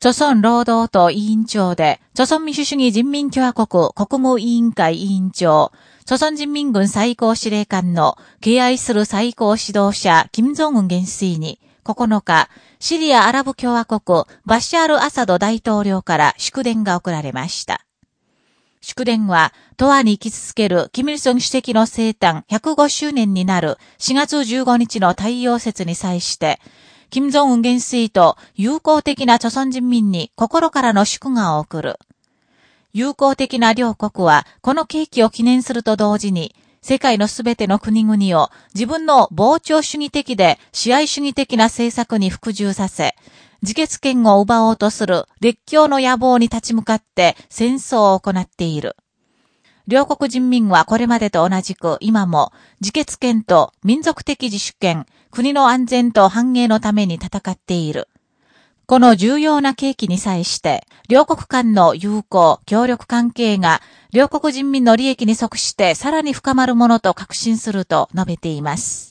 朝鮮労働党委員長で、朝鮮民主主義人民共和国国務委員会委員長、朝鮮人民軍最高司令官の敬愛する最高指導者、金正恩元帥に、9日、シリアアラブ共和国バシャール・アサド大統領から祝電が送られました。祝電は、とわに生き続ける、キミルソン主席の生誕105周年になる4月15日の太陽節に際して、金正恩元帥と友好的な朝鮮人民に心からの祝賀を送る。友好的な両国は、この契機を記念すると同時に、世界のすべての国々を自分の膨張主義的で支配主義的な政策に服従させ、自決権を奪おうとする列強の野望に立ち向かって戦争を行っている。両国人民はこれまでと同じく今も自決権と民族的自主権、国の安全と繁栄のために戦っている。この重要な契機に際して、両国間の友好、協力関係が、両国人民の利益に即してさらに深まるものと確信すると述べています。